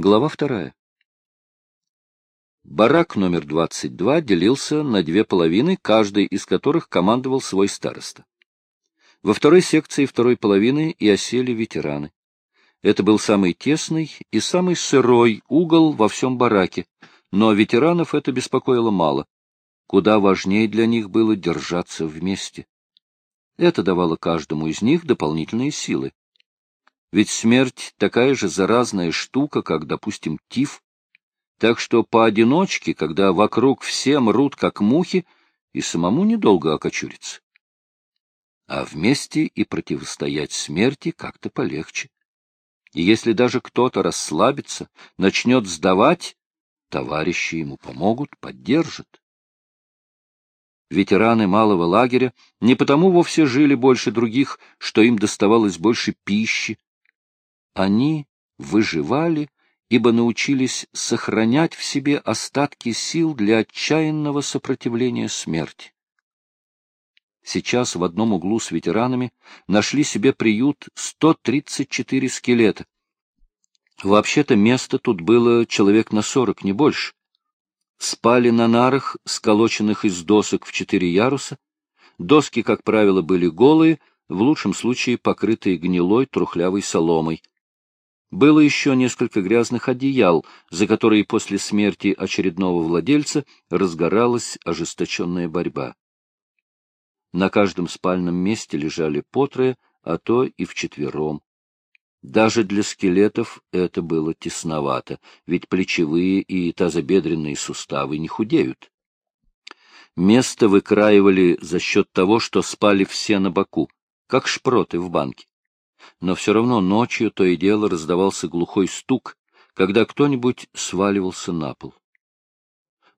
Глава вторая. Барак номер 22 делился на две половины, каждой из которых командовал свой староста. Во второй секции второй половины и осели ветераны. Это был самый тесный и самый сырой угол во всем бараке, но ветеранов это беспокоило мало. Куда важнее для них было держаться вместе. Это давало каждому из них дополнительные силы. Ведь смерть такая же заразная штука, как, допустим, тиф. Так что поодиночке, когда вокруг все мрут, как мухи, и самому недолго окочуриться. А вместе и противостоять смерти как-то полегче. И если даже кто-то расслабится, начнет сдавать, товарищи ему помогут, поддержат. Ветераны малого лагеря не потому вовсе жили больше других, что им доставалось больше пищи, они выживали, ибо научились сохранять в себе остатки сил для отчаянного сопротивления смерти. Сейчас в одном углу с ветеранами нашли себе приют 134 скелета. Вообще-то место тут было человек на 40, не больше. Спали на нарах, сколоченных из досок в четыре яруса. Доски, как правило, были голые, в лучшем случае покрытые гнилой трухлявой соломой. Было еще несколько грязных одеял, за которые после смерти очередного владельца разгоралась ожесточенная борьба. На каждом спальном месте лежали по трое, а то и вчетвером. Даже для скелетов это было тесновато, ведь плечевые и тазобедренные суставы не худеют. Место выкраивали за счет того, что спали все на боку, как шпроты в банке но все равно ночью то и дело раздавался глухой стук, когда кто-нибудь сваливался на пол.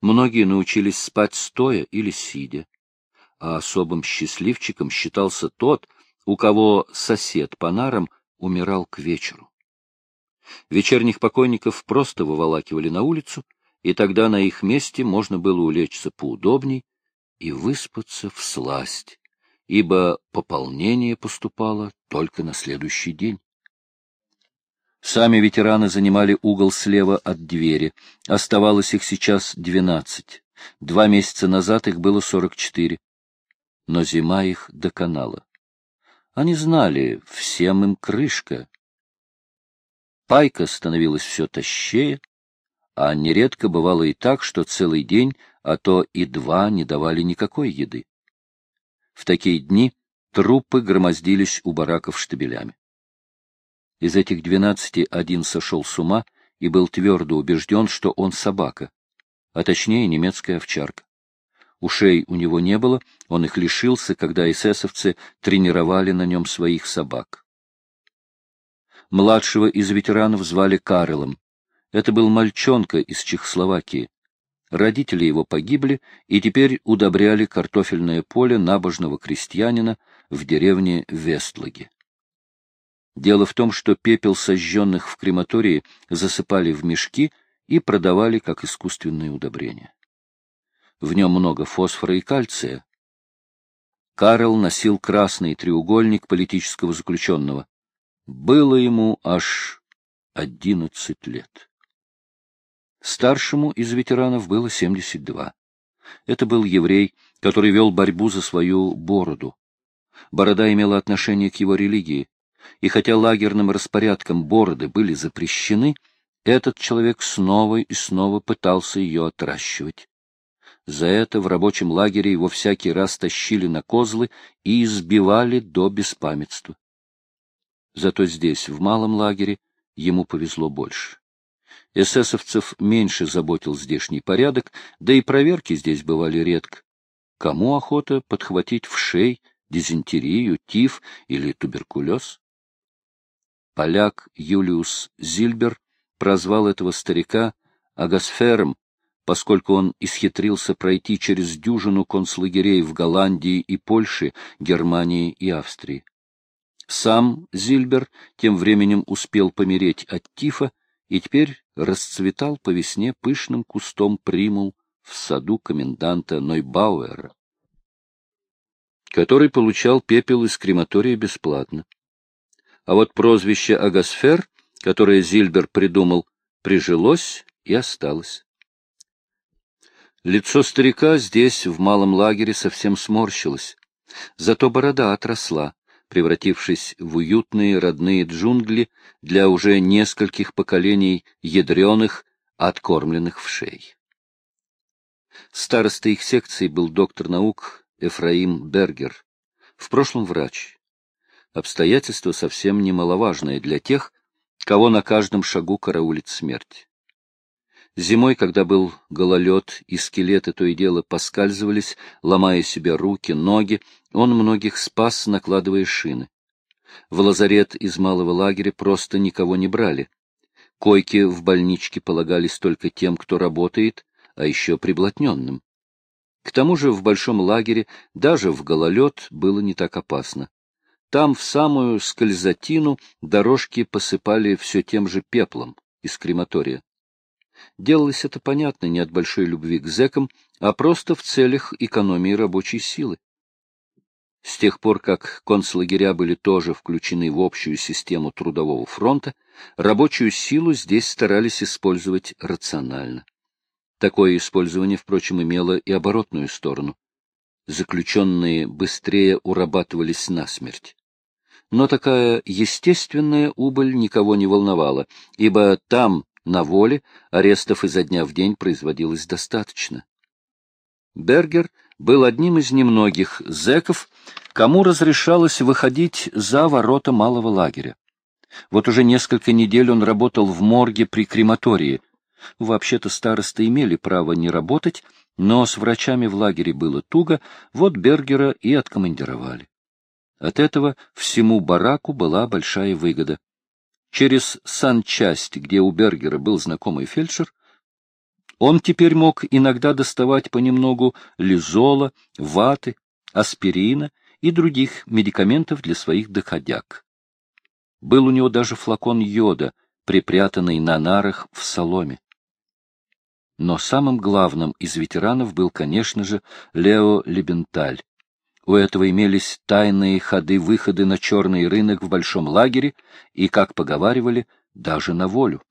Многие научились спать стоя или сидя, а особым счастливчиком считался тот, у кого сосед по нарам умирал к вечеру. Вечерних покойников просто выволакивали на улицу, и тогда на их месте можно было улечься поудобней и выспаться в сласть ибо пополнение поступало только на следующий день. Сами ветераны занимали угол слева от двери. Оставалось их сейчас двенадцать. Два месяца назад их было сорок четыре. Но зима их доконала. Они знали, всем им крышка. Пайка становилась все тащее, а нередко бывало и так, что целый день, а то и два не давали никакой еды. В такие дни трупы громоздились у бараков штабелями. Из этих двенадцати один сошел с ума и был твердо убежден, что он собака, а точнее немецкая овчарка. Ушей у него не было, он их лишился, когда эсэсовцы тренировали на нем своих собак. Младшего из ветеранов звали Карлом. Это был мальчонка из Чехословакии. Родители его погибли и теперь удобряли картофельное поле набожного крестьянина в деревне Вестлаге. Дело в том, что пепел сожженных в крематории засыпали в мешки и продавали как искусственное удобрение. В нем много фосфора и кальция. Карл носил красный треугольник политического заключенного. Было ему аж одиннадцать лет. Старшему из ветеранов было 72. Это был еврей, который вел борьбу за свою бороду. Борода имела отношение к его религии, и хотя лагерным распорядком бороды были запрещены, этот человек снова и снова пытался ее отращивать. За это в рабочем лагере его всякий раз тащили на козлы и избивали до беспамятства. Зато здесь, в малом лагере, ему повезло больше. Эсэсовцев меньше заботил здешний порядок, да и проверки здесь бывали редко. Кому охота подхватить в шей дизентерию, тиф или туберкулез? Поляк Юлиус Зильбер прозвал этого старика агосфером, поскольку он исхитрился пройти через дюжину концлагерей в Голландии и Польше, Германии и Австрии. Сам Зильбер тем временем успел помереть от тифа и теперь расцветал по весне пышным кустом примул в саду коменданта Нойбауэра, который получал пепел из крематория бесплатно. А вот прозвище Агасфер, которое Зильбер придумал, прижилось и осталось. Лицо старика здесь, в малом лагере, совсем сморщилось. Зато борода отросла, превратившись в уютные родные джунгли для уже нескольких поколений ядреных, откормленных в шей. Старостой их секции был доктор наук Эфраим Бергер, в прошлом врач. Обстоятельство совсем немаловажное для тех, кого на каждом шагу караулит смерть. Зимой, когда был гололед, и скелеты то и дело поскальзывались, ломая себе руки, ноги, он многих спас, накладывая шины. В лазарет из малого лагеря просто никого не брали. Койки в больничке полагались только тем, кто работает, а еще приблотненным. К тому же в большом лагере даже в гололед было не так опасно. Там в самую скользотину дорожки посыпали все тем же пеплом из крематория. Делалось это, понятно, не от большой любви к зэкам, а просто в целях экономии рабочей силы. С тех пор, как концлагеря были тоже включены в общую систему трудового фронта, рабочую силу здесь старались использовать рационально. Такое использование, впрочем, имело и оборотную сторону. Заключенные быстрее урабатывались насмерть. Но такая естественная убыль никого не волновала, ибо там, на воле арестов изо дня в день производилось достаточно. Бергер был одним из немногих зэков, кому разрешалось выходить за ворота малого лагеря. Вот уже несколько недель он работал в морге при крематории. Вообще-то старосты имели право не работать, но с врачами в лагере было туго, вот Бергера и откомандировали. От этого всему бараку была большая выгода. Через санчасть, где у Бергера был знакомый фельдшер, он теперь мог иногда доставать понемногу лизола, ваты, аспирина и других медикаментов для своих доходяг. Был у него даже флакон йода, припрятанный на нарах в соломе. Но самым главным из ветеранов был, конечно же, Лео Лебенталь, у этого имелись тайные ходы-выходы на черный рынок в большом лагере и, как поговаривали, даже на волю.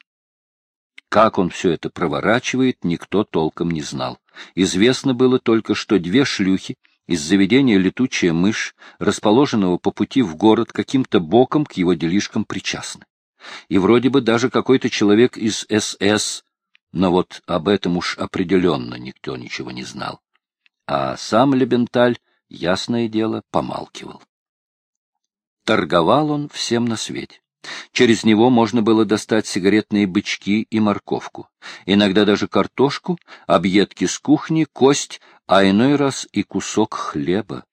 Как он все это проворачивает, никто толком не знал. Известно было только, что две шлюхи из заведения «Летучая мышь», расположенного по пути в город, каким-то боком к его делишкам причастны. И вроде бы даже какой-то человек из СС, но вот об этом уж определенно никто ничего не знал. А сам Лебенталь ясное дело, помалкивал. Торговал он всем на свете. Через него можно было достать сигаретные бычки и морковку, иногда даже картошку, объедки с кухни, кость, а иной раз и кусок хлеба.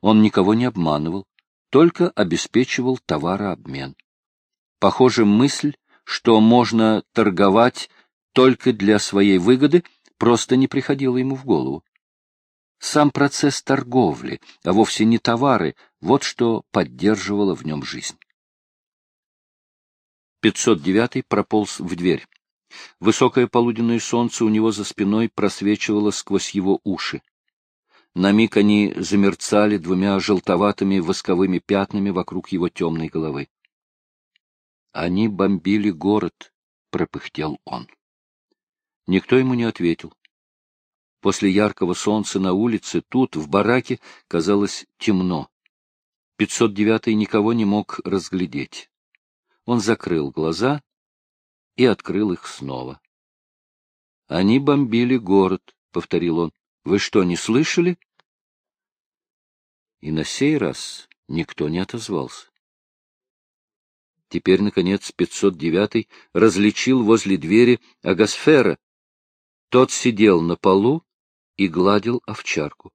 Он никого не обманывал, только обеспечивал товарообмен. Похоже, мысль, что можно торговать только для своей выгоды, просто не приходила ему в голову. Сам процесс торговли, а вовсе не товары, вот что поддерживало в нем жизнь. 509 прополз в дверь. Высокое полуденное солнце у него за спиной просвечивало сквозь его уши. На миг они замерцали двумя желтоватыми восковыми пятнами вокруг его темной головы. «Они бомбили город», — пропыхтел он. Никто ему не ответил. После яркого солнца на улице, тут, в бараке, казалось темно. 509-й никого не мог разглядеть. Он закрыл глаза и открыл их снова. — Они бомбили город, — повторил он. — Вы что, не слышали? И на сей раз никто не отозвался. Теперь, наконец, 509-й различил возле двери Агасфера. Тот сидел на полу и гладил овчарку.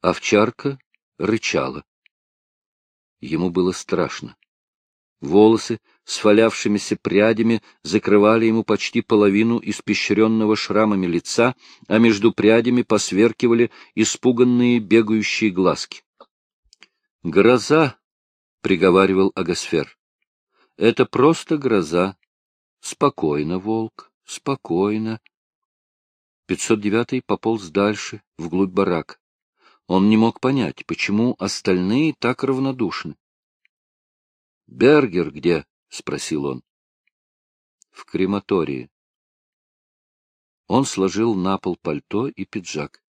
Овчарка рычала. Ему было страшно. Волосы с фалявшимися прядями закрывали ему почти половину испещренного шрамами лица, а между прядями посверкивали испуганные бегающие глазки. «Гроза!» — приговаривал Агасфер. «Это просто гроза. Спокойно, волк, спокойно. 509-й пополз дальше, вглубь барак. Он не мог понять, почему остальные так равнодушны. — Бергер где? — спросил он. — в крематории. Он сложил на пол пальто и пиджак.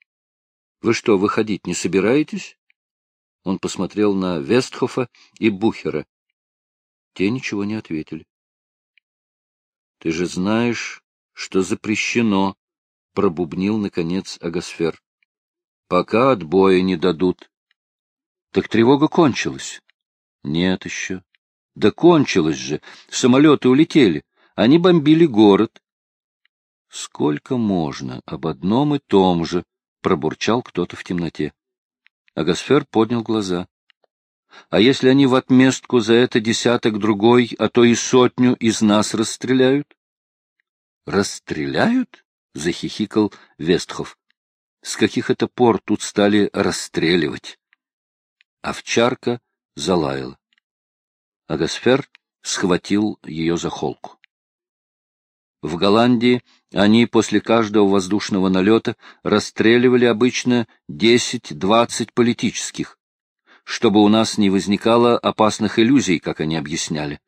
— Вы что, выходить не собираетесь? Он посмотрел на Вестхофа и Бухера. Те ничего не ответили. — Ты же знаешь, что запрещено, — пробубнил, наконец, Агасфер. — Пока отбоя не дадут. — Так тревога кончилась. — Нет еще. — Да кончилась же. Самолеты улетели. Они бомбили город. — Сколько можно об одном и том же, — пробурчал кто-то в темноте. Агасфер поднял глаза. — А если они в отместку за это десяток другой, а то и сотню из нас расстреляют? — Расстреляют? — захихикал Вестхов. — С каких это пор тут стали расстреливать? Овчарка залаяла. Агасфер схватил ее за холку. В Голландии они после каждого воздушного налета расстреливали обычно 10-20 политических, чтобы у нас не возникало опасных иллюзий, как они объясняли.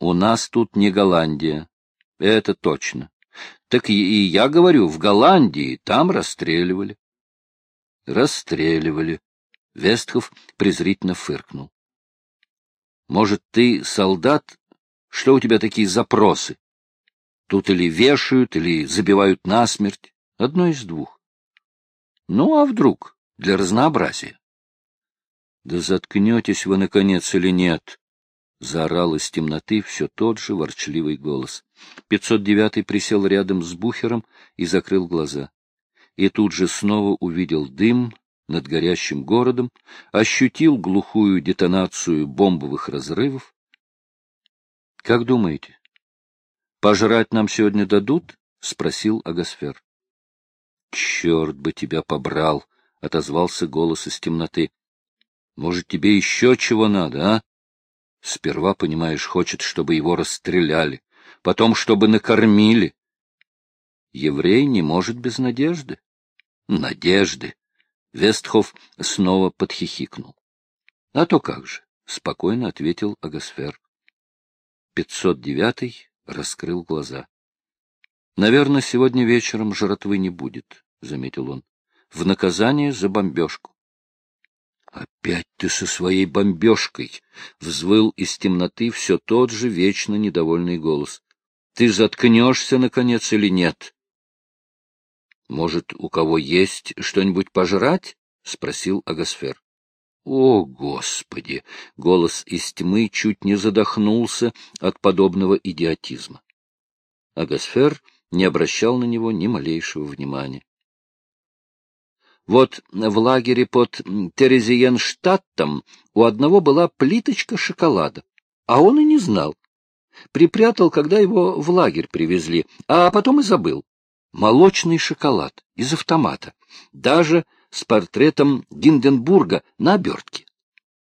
У нас тут не Голландия, это точно. Так и я говорю, в Голландии там расстреливали. Расстреливали. Вестхов презрительно фыркнул. Может, ты солдат? Что у тебя такие запросы? Тут или вешают, или забивают насмерть. Одно из двух. Ну, а вдруг? Для разнообразия. Да заткнетесь вы, наконец, или нет? Заорал из темноты все тот же ворчливый голос. 509-й присел рядом с Бухером и закрыл глаза. И тут же снова увидел дым над горящим городом, ощутил глухую детонацию бомбовых разрывов. — Как думаете, Пожрать нам сегодня дадут? — спросил Агасфер. — Черт бы тебя побрал! — отозвался голос из темноты. — Может, тебе еще чего надо, а? Сперва, понимаешь, хочет, чтобы его расстреляли, потом, чтобы накормили. Еврей не может без надежды. Надежды. Вестхов снова подхихикнул. — А то как же, — спокойно ответил Агасфер. Пятьсот девятый раскрыл глаза. — Наверное, сегодня вечером жратвы не будет, — заметил он, — в наказание за бомбежку. — Опять ты со своей бомбежкой! — взвыл из темноты все тот же вечно недовольный голос. — Ты заткнешься, наконец, или нет? — Может, у кого есть что-нибудь пожрать? — спросил Агасфер. О, Господи! Голос из тьмы чуть не задохнулся от подобного идиотизма. Агасфер не обращал на него ни малейшего внимания. Вот в лагере под Терезиенштадтом у одного была плиточка шоколада, а он и не знал. Припрятал, когда его в лагерь привезли, а потом и забыл. Молочный шоколад из автомата. Даже с портретом Гинденбурга на обертке.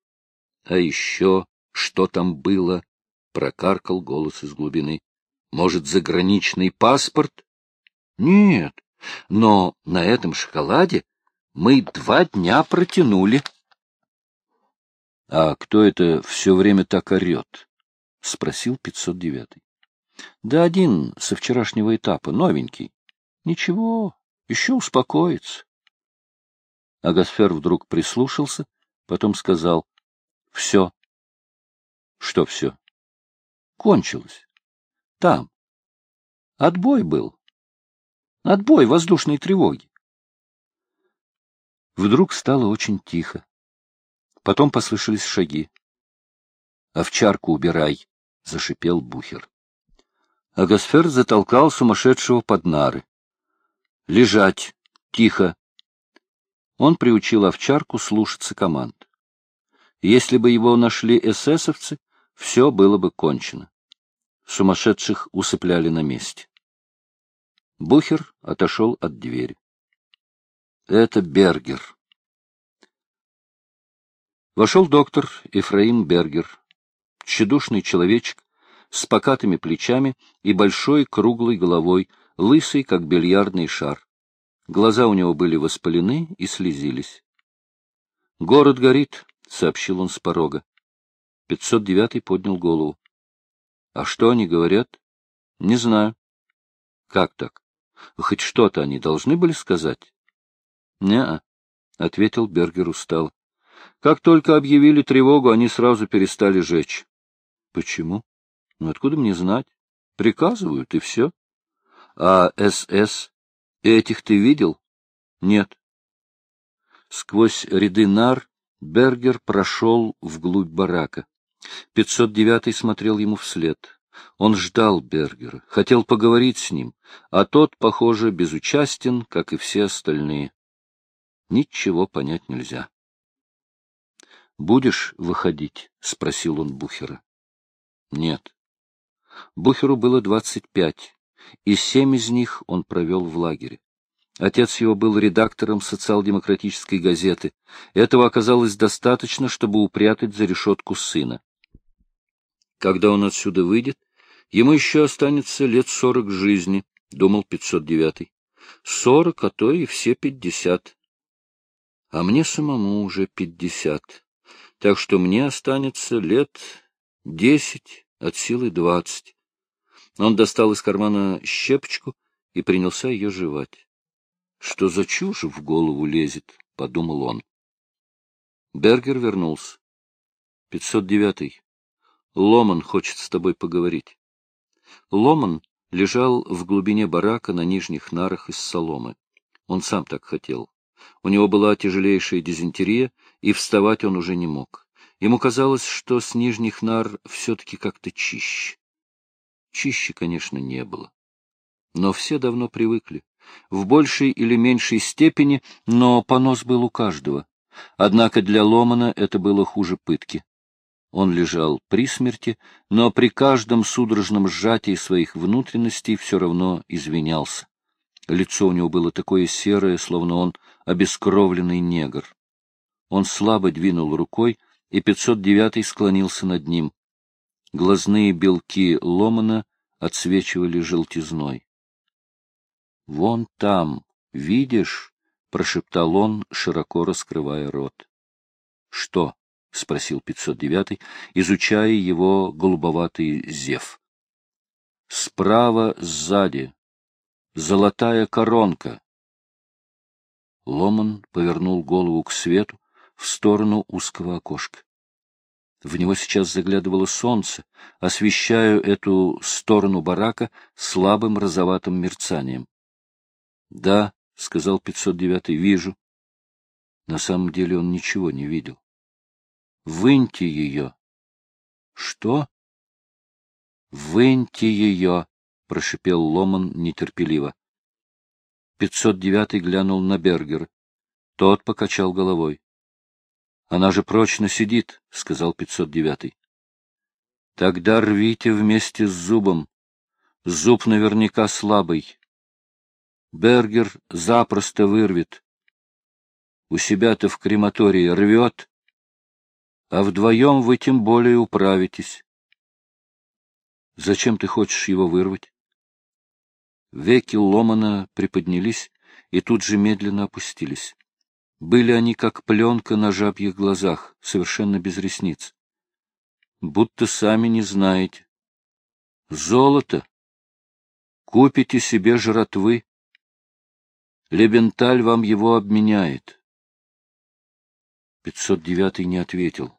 — А еще что там было? — прокаркал голос из глубины. — Может, заграничный паспорт? — Нет, но на этом шоколаде мы два дня протянули. — А кто это все время так орет? — спросил 509-й. — Да один со вчерашнего этапа, новенький. — Ничего, еще успокоится. Агасфер вдруг прислушался, потом сказал — Все. — Что все? — Кончилось. Там. Отбой был. Отбой воздушной тревоги. Вдруг стало очень тихо. Потом послышались шаги. — Овчарку убирай, — зашипел Бухер. Агасфер затолкал сумасшедшего под нары. — Лежать. Тихо. Он приучил овчарку слушаться команд. Если бы его нашли эсэсовцы, все было бы кончено. Сумасшедших усыпляли на месте. Бухер отошел от двери. Это Бергер. Вошел доктор Ефраим Бергер, тщедушный человечек с покатыми плечами и большой круглой головой, лысый, как бильярдный шар. Глаза у него были воспалены и слезились. — Город горит, — сообщил он с порога. 509-й поднял голову. А что они говорят? Не знаю. Как так? Хоть что-то они должны были сказать? Не-а, ответил Бергер устал. Как только объявили тревогу, они сразу перестали жечь. Почему? Ну, откуда мне знать? Приказывают, и все. А СС? Этих ты видел? Нет. Сквозь ряды нар Бергер прошел вглубь барака. 509-й смотрел ему вслед. Он ждал Бергера, хотел поговорить с ним, а тот, похоже, безучастен, как и все остальные. Ничего понять нельзя. — Будешь выходить? — спросил он Бухера. — Нет. Бухеру было двадцать пять, и семь из них он провел в лагере. Отец его был редактором социал-демократической газеты. Этого оказалось достаточно, чтобы упрятать за решетку сына. Когда он отсюда выйдет, ему еще останется лет сорок жизни, — думал 509-й. Сорок, а то и все пятьдесят. А мне самому уже пятьдесят, так что мне останется лет десять, от силы двадцать. Он достал из кармана щепочку и принялся ее жевать. Что за чушь в голову лезет, — подумал он. Бергер вернулся. — Пятьсот девятый. Ломан хочет с тобой поговорить. Ломан лежал в глубине барака на нижних нарах из соломы. Он сам так хотел. У него была тяжелейшая дизентерия, и вставать он уже не мог. Ему казалось, что с нижних нар все-таки как-то чище. Чище, конечно, не было. Но все давно привыкли. В большей или меньшей степени, но понос был у каждого. Однако для Ломана это было хуже пытки. Он лежал при смерти, но при каждом судорожном сжатии своих внутренностей все равно извинялся. Лицо у него было такое серое, словно он обескровленный негр. Он слабо двинул рукой, и 509-й склонился над ним. Глазные белки ломана отсвечивали желтизной. — Вон там, видишь? — прошептал он, широко раскрывая рот. — Что? — спросил 509-й, изучая его голубоватый зев. — Справа, сзади. Золотая коронка. Ломан повернул голову к свету в сторону узкого окошка. В него сейчас заглядывало солнце, освещая эту сторону барака слабым розоватым мерцанием. — Да, — сказал 509-й, — вижу. На самом деле он ничего не видел. Выньте ее. — Что? — Выньте ее, — прошипел Ломан нетерпеливо. Пятьсот девятый глянул на Бергера. Тот покачал головой. — Она же прочно сидит, — сказал пятьсот девятый. — Тогда рвите вместе с зубом. Зуб наверняка слабый. Бергер запросто вырвет. У себя-то в крематории рвет, а вдвоем вы тем более управитесь. Зачем ты хочешь его вырвать? Веки ломана приподнялись и тут же медленно опустились. Были они как пленка на жабьих глазах, совершенно без ресниц. Будто сами не знаете. Золото. Купите себе жратвы. Лебенталь вам его обменяет. Пятьсот девятый не ответил.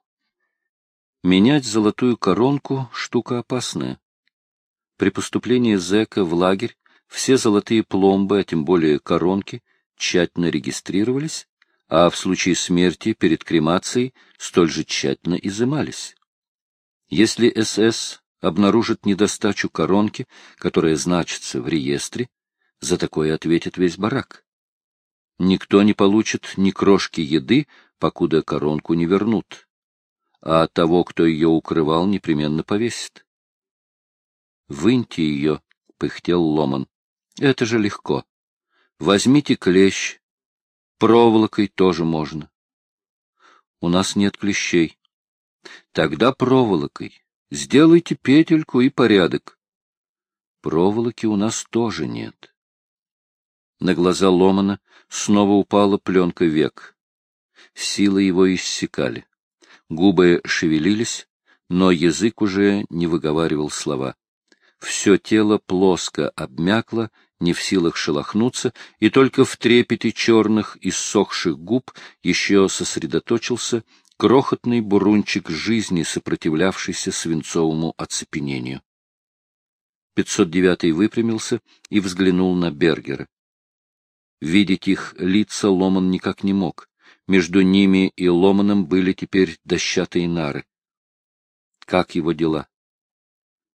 Менять золотую коронку — штука опасная. При поступлении зэка в лагерь все золотые пломбы, а тем более коронки, тщательно регистрировались, а в случае смерти перед кремацией столь же тщательно изымались. Если СС обнаружит недостачу коронки, которая значится в реестре, за такое ответит весь барак. Никто не получит ни крошки еды, покуда коронку не вернут а того, кто ее укрывал, непременно повесит. — Выньте ее, — пыхтел Ломан. — Это же легко. Возьмите клещ. Проволокой тоже можно. У нас нет клещей. Тогда проволокой. Сделайте петельку и порядок. Проволоки у нас тоже нет. На глаза Ломана снова упала пленка век. Силы его иссякали. Губы шевелились, но язык уже не выговаривал слова. Все тело плоско обмякло, не в силах шелохнуться, и только в трепете черных и ссохших губ еще сосредоточился крохотный бурунчик жизни, сопротивлявшийся свинцовому оцепенению. 509 выпрямился и взглянул на Бергера. Видеть их лица Ломан никак не мог. Между ними и Ломаном были теперь дощатые нары. Как его дела?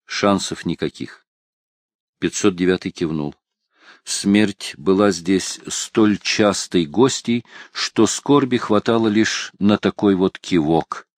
Шансов никаких. 509 кивнул. Смерть была здесь столь частой гостьей, что скорби хватало лишь на такой вот кивок.